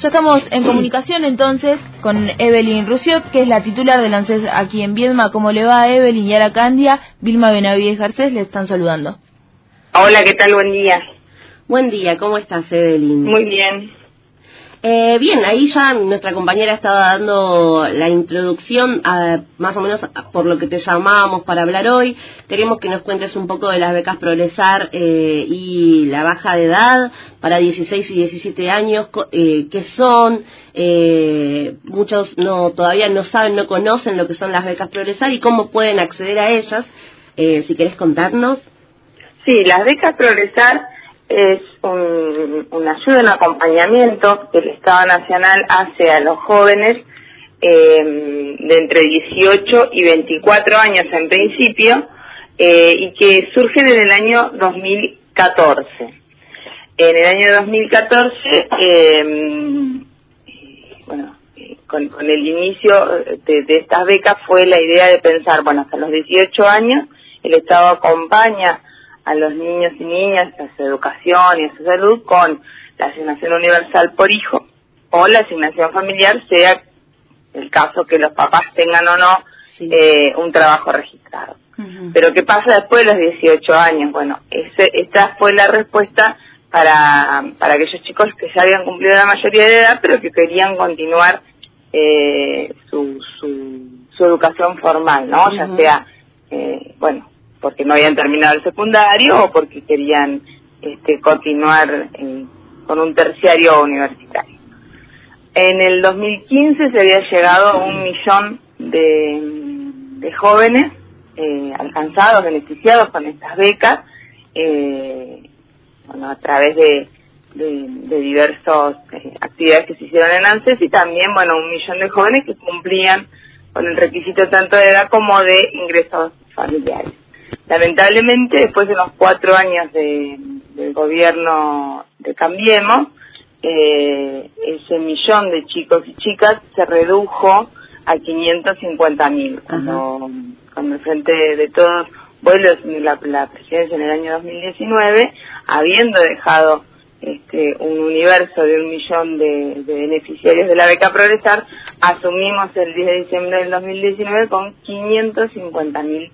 Ya estamos en comunicación entonces con Evelyn Rusiot, que es la titular del ANSES aquí en Viedma. ¿Cómo le va Evelyn? Yara Candia, Vilma Benavides Garcés le están saludando. Hola, ¿qué tal? Buen día. Buen día, ¿cómo estás Evelyn? Muy bien. Eh, bien, ahí ya nuestra compañera estaba dando la introducción a, más o menos por lo que te llamábamos para hablar hoy. Queremos que nos cuentes un poco de las becas Progresar eh, y la baja de edad para 16 y 17 años, eh, qué son. Eh, muchos no todavía no saben, no conocen lo que son las becas Progresar y cómo pueden acceder a ellas. Eh, si querés contarnos. Sí, las becas Progresar es un, una ayuda, un acompañamiento que el Estado Nacional hace a los jóvenes eh, de entre 18 y 24 años en principio eh, y que surgen en el año 2014. En el año 2014, eh, bueno, con, con, el inicio de, de estas becas fue la idea de pensar, bueno, hasta los 18 años el Estado acompaña a los niños y niñas a su educación y a su salud con la asignación universal por hijo o la asignación familiar, sea el caso que los papás tengan o no sí. eh, un trabajo registrado. Uh -huh. Pero ¿qué pasa después de los 18 años? Bueno, ese, esta fue la respuesta para, para aquellos chicos que ya habían cumplido la mayoría de edad, pero que querían continuar eh, su, su, su educación formal, ¿no? Uh -huh. Ya sea, eh, bueno, porque no habían terminado el secundario o porque querían este, continuar con un terciario universitario. En el 2015 se había llegado a un millón de, jóvenes eh, alcanzados, beneficiados con estas becas, eh, bueno, a través de, de, de diversas eh, actividades que se hicieron en ANSES y también, bueno, un millón de jóvenes que cumplían con el requisito tanto de edad como de ingresos familiares. Lamentablemente, después de los cuatro años de, del gobierno de Cambiemos, eh, ese millón de chicos y chicas se redujo a 550 mil. Cuando, cuando el Frente de, Todos Vuelos, la, la presidencia en el año 2019, habiendo dejado este, un universo de un millón de, de, beneficiarios de la beca Progresar, asumimos el 10 de diciembre del 2019 con 550 mil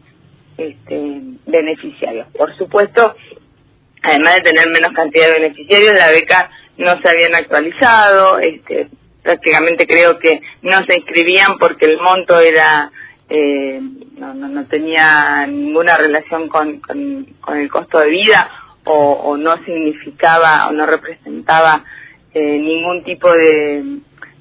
este, beneficiarios. Por supuesto, además de tener menos cantidad de beneficiarios, la beca no se habían actualizado, este, prácticamente creo que no se inscribían porque el monto era eh, no, no, no, tenía ninguna relación con, con, el costo de vida o, o, no significaba o no representaba eh, ningún tipo de,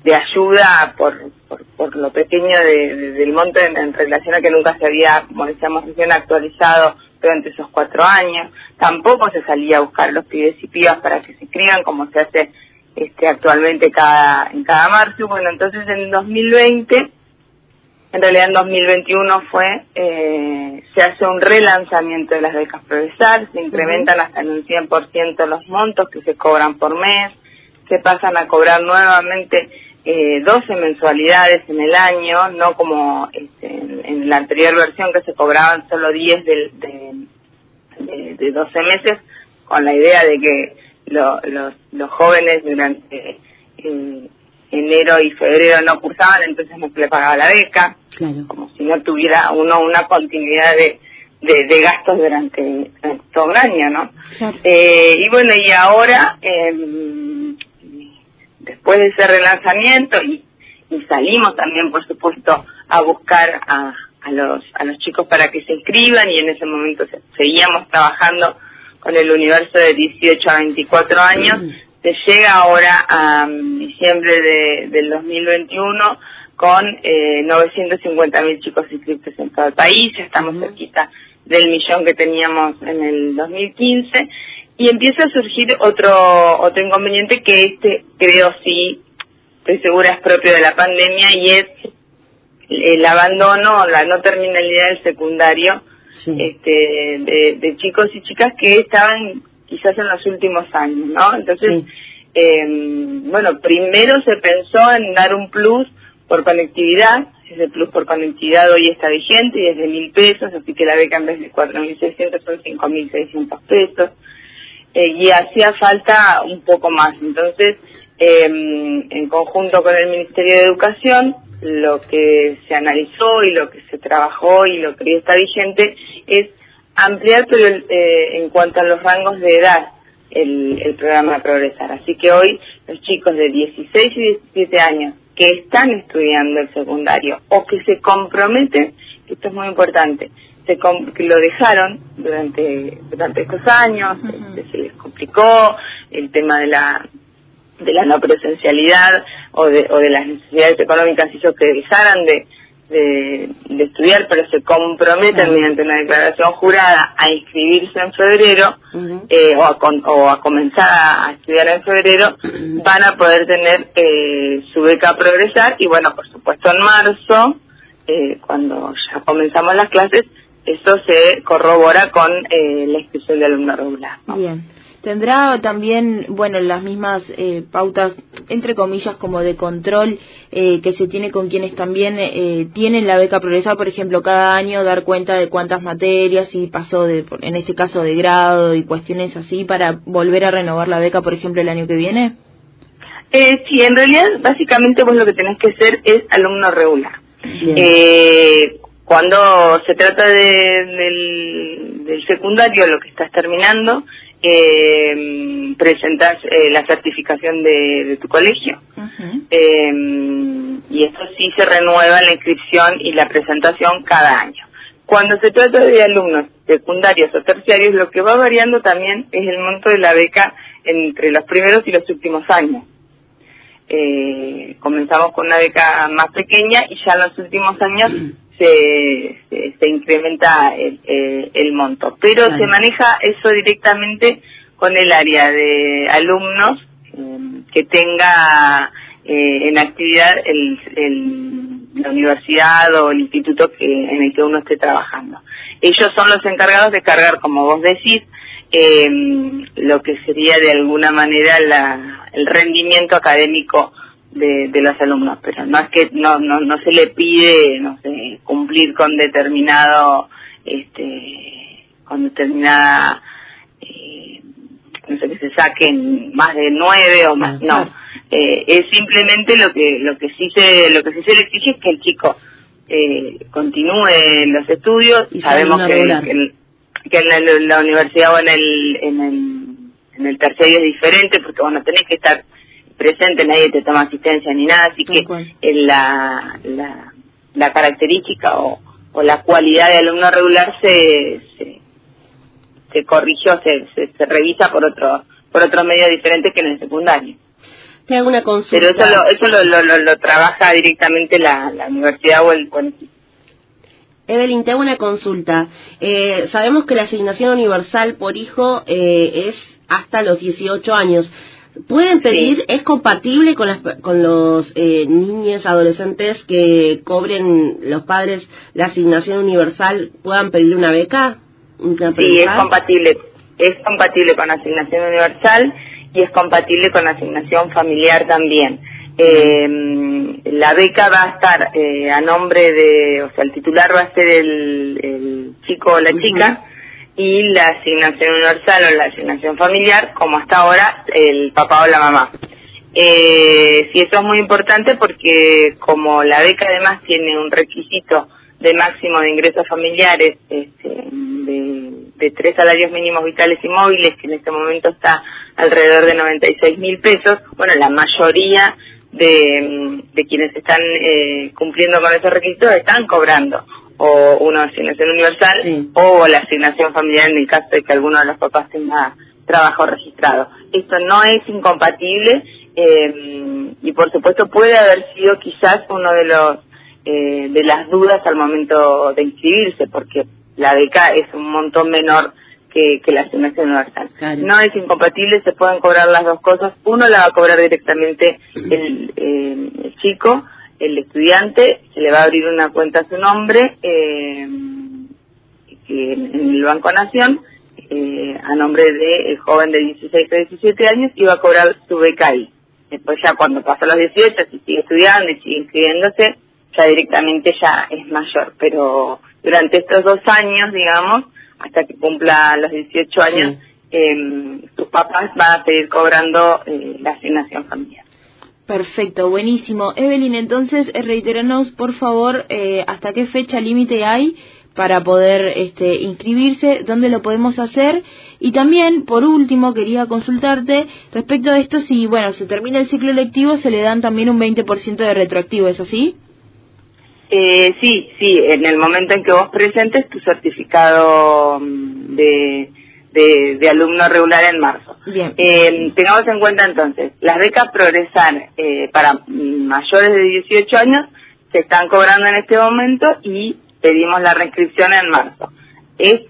de ayuda por, por, por, lo pequeño de, de, del monto en, en, relación a que nunca se había, como decíamos recién, actualizado durante esos cuatro años. Tampoco se salía a buscar los pibes y pibas para que se inscriban como se hace este, actualmente cada, en cada marzo. Bueno, entonces en 2020, en realidad en 2021 fue, eh, se hace un relanzamiento de las becas Progresar, se incrementan hasta en un 100% los montos que se cobran por mes, se pasan a cobrar nuevamente eh, 12 mensualidades en el año, no como este, en, en, la anterior versión que se cobraban solo 10 de, de, de, de 12 meses, con la idea de que lo, los, los jóvenes durante eh, enero y febrero no cursaban, entonces no se le pagaba la beca, claro. como si no tuviera uno una continuidad de, de, de gastos durante, todo un año, ¿no? Claro. Eh, y bueno, y ahora, eh, después de ese relanzamiento, y, y salimos también, por supuesto, a buscar a, a, los, a los chicos para que se inscriban, y en ese momento se, seguíamos trabajando con el universo de 18 a 24 años, se llega ahora a um, diciembre de, del 2021 con eh, 950 mil chicos inscritos en todo el país, ya estamos uh -huh. cerquita del millón que teníamos en el 2015 y empieza a surgir otro otro inconveniente que este creo sí estoy segura es propio de la pandemia y es el abandono la no terminalidad del secundario sí. este de, de, chicos y chicas que estaban quizás en los últimos años no entonces sí. eh, bueno primero se pensó en dar un plus por conectividad ese plus por conectividad hoy está vigente y es de mil pesos, así que la beca en vez de 4.600 son 5.600 pesos. Eh, y hacía falta un poco más. Entonces, Em, en conjunto con el Ministerio de Educación, lo que se analizó y lo que se trabajó y lo que hoy está vigente es ampliar pero eh, en cuanto a los rangos de edad el, el programa Progresar. Así que hoy los chicos de 16 y 17 años que están estudiando el secundario o que se comprometen, esto es muy importante, se que lo dejaron durante durante estos años, este, se les complicó el tema de la de la no presencialidad o de, o de las necesidades económicas hizo que dejaran de, de, estudiar, pero se comprometen mediante una declaración jurada a inscribirse en febrero eh, o, a o, a comenzar a, estudiar en febrero, van a poder tener eh, su beca a progresar y bueno, por supuesto en marzo, eh, cuando ya comenzamos las clases, eso se corrobora con la inscripción de alumno regular. Bien. Tendrá también, bueno, las mismas eh, pautas, entre comillas, como de control eh, que se tiene con quienes también eh, tienen la beca progresar, por ejemplo, cada año dar cuenta de cuántas materias y pasó, de, en este caso, de grado y cuestiones así para volver a renovar la beca, por ejemplo, el año que viene. Eh, sí, en realidad, básicamente vos lo que tenés que ser es alumno regular. Cuando se trata del, del secundario, lo que estás terminando, eh, presentas eh, la certificación de, tu colegio. Em, y esto sí se renueva la inscripción y la presentación cada año. Cuando se trata de alumnos secundarios o terciarios, lo que va variando también es el monto de la beca entre los primeros y los últimos años. Eh, comenzamos con una beca más pequeña y ya en los últimos años se, se, incrementa el, eh, el, monto. Pero se maneja eso directamente con el área de alumnos eh, que tenga eh, en actividad el, el, la universidad o el instituto que, en el que uno esté trabajando. Ellos son los encargados de cargar, como vos decís, eh, lo que sería de alguna manera la, el rendimiento académico de, de los alumnos, pero no es que no, no, no se le pide, no sé, cumplir con determinado, este, con determinada, eh, no sé, que se saquen más de nueve o más, no, eh, es simplemente lo que, lo que sí se, lo que sí se le exige es que el chico, eh, continúe los estudios, y sabemos que, que, en la, universidad o en el, en el, en el terciario es diferente porque bueno, tenés que estar presente, nadie te toma asistencia ni nada, así que la, la, la, característica o, o, la cualidad de alumno regular se, se, se corrigió, se, se, revisa por otro, por otro medio diferente que en el secundario. Te hago una consulta. Pero eso lo, eso lo, lo, lo, trabaja directamente la, la universidad o el, Evelyn, te hago una consulta. Eh, sabemos que la asignación universal por hijo eh, es hasta los 18 años pueden pedir, es compatible con, las, con los eh, niños, adolescentes que cobren los padres la asignación universal, puedan pedir una beca? sí, es compatible, es compatible con la asignación universal y es compatible con la asignación familiar también. Eh, la beca va a estar eh, a nombre de, o sea, el titular va a ser el, el chico o la chica y la asignación universal o la asignación familiar, como hasta ahora el papá o la mamá. Eh, sí, eso es muy importante porque como la beca además tiene un requisito de máximo de ingresos familiares este, de, de tres salarios mínimos vitales y móviles, que en este momento está alrededor de 96 mil pesos, bueno, la mayoría de, de quienes están eh, cumpliendo con esos requisitos están cobrando o una asignación universal o la asignación familiar en el caso de que alguno de los papás tenga trabajo registrado. Esto no es incompatible eh, y por supuesto puede haber sido quizás uno de los eh, de las dudas al momento de inscribirse porque la beca es un montón menor que, que la asignación universal. No es incompatible, se pueden cobrar las dos cosas. Uno la va a cobrar directamente el, eh, el chico el estudiante se le va a abrir una cuenta a su nombre eh, en el Banco Nación eh, a nombre del joven de 16 o 17 años y va a cobrar su beca ahí. Después ya cuando pasa los 18, si sigue estudiando y sigue inscribiéndose, ya directamente ya es mayor. Pero durante estos dos años, digamos, hasta que cumpla los 18 años, eh, sus papás van a seguir cobrando eh, la asignación familiar. Perfecto, buenísimo. Evelyn, entonces eh, reiteranos por favor eh, hasta qué fecha límite hay para poder este, inscribirse, dónde lo podemos hacer y también, por último, quería consultarte respecto a esto, si, bueno, se termina el ciclo lectivo, se le dan también un 20% de retroactivo, ¿es así? Eh, sí, sí, en el momento en que vos presentes tu certificado mm, de, de, alumno regular en marzo. Bien. Eh, tengamos en cuenta entonces, las becas Progresar eh, para mayores de 18 años se están cobrando en este momento y pedimos la reinscripción en marzo. Eh,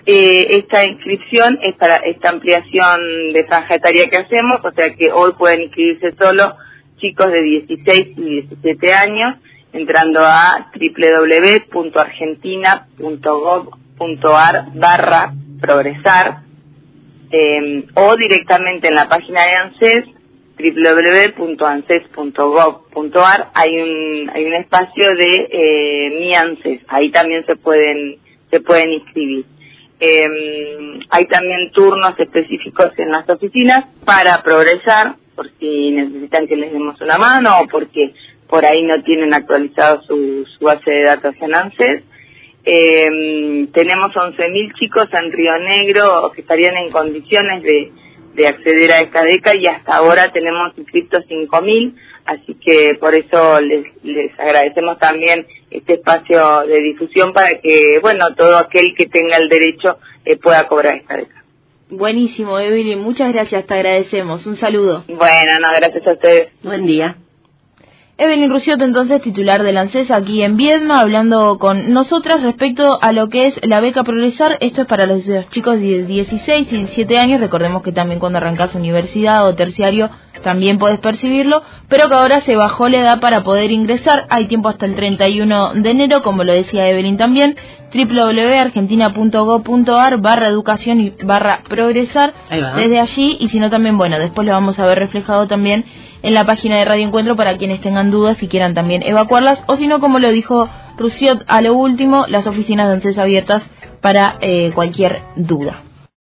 esta inscripción es para esta ampliación de franja etaria que hacemos, o sea que hoy pueden inscribirse solo chicos de 16 y 17 años entrando a www.argentina.gov.ar barra progresar eh, o directamente en la página de ANSES www.anses.gov.ar hay un hay un espacio de eh, mi ANSES. Ahí también se pueden se pueden inscribir. Eh, hay también turnos específicos en las oficinas para progresar por si necesitan que les demos una mano o porque por ahí no tienen actualizado su, su base de datos en ANSES eh, tenemos 11.000 chicos en Río Negro que estarían en condiciones de, de acceder a esta beca y hasta ahora tenemos inscritos 5.000, así que por eso les, les agradecemos también este espacio de difusión para que, bueno, todo aquel que tenga el derecho eh, pueda cobrar esta beca. Buenísimo, Evelyn, muchas gracias, te agradecemos. Un saludo. Bueno, no, gracias a ustedes. Buen día. Evelyn Rusiot, entonces titular de ANSES aquí en Viedma, hablando con nosotras respecto a lo que es la beca Progresar. Esto es para los, chicos de 16 y 17 años. Recordemos que también cuando arrancas universidad o terciario también puedes percibirlo, pero que ahora se bajó la edad para poder ingresar. Hay tiempo hasta el 31 de enero, como lo decía Evelyn también www.argentina.gov.ar barra educación y barra progresar desde allí y si no también, bueno, después lo vamos a ver reflejado también en la página de Radio Encuentro para quienes tengan dudas y quieran también evacuarlas o si no, como lo dijo Rusiot a lo último, las oficinas de ANSES abiertas para eh, cualquier duda.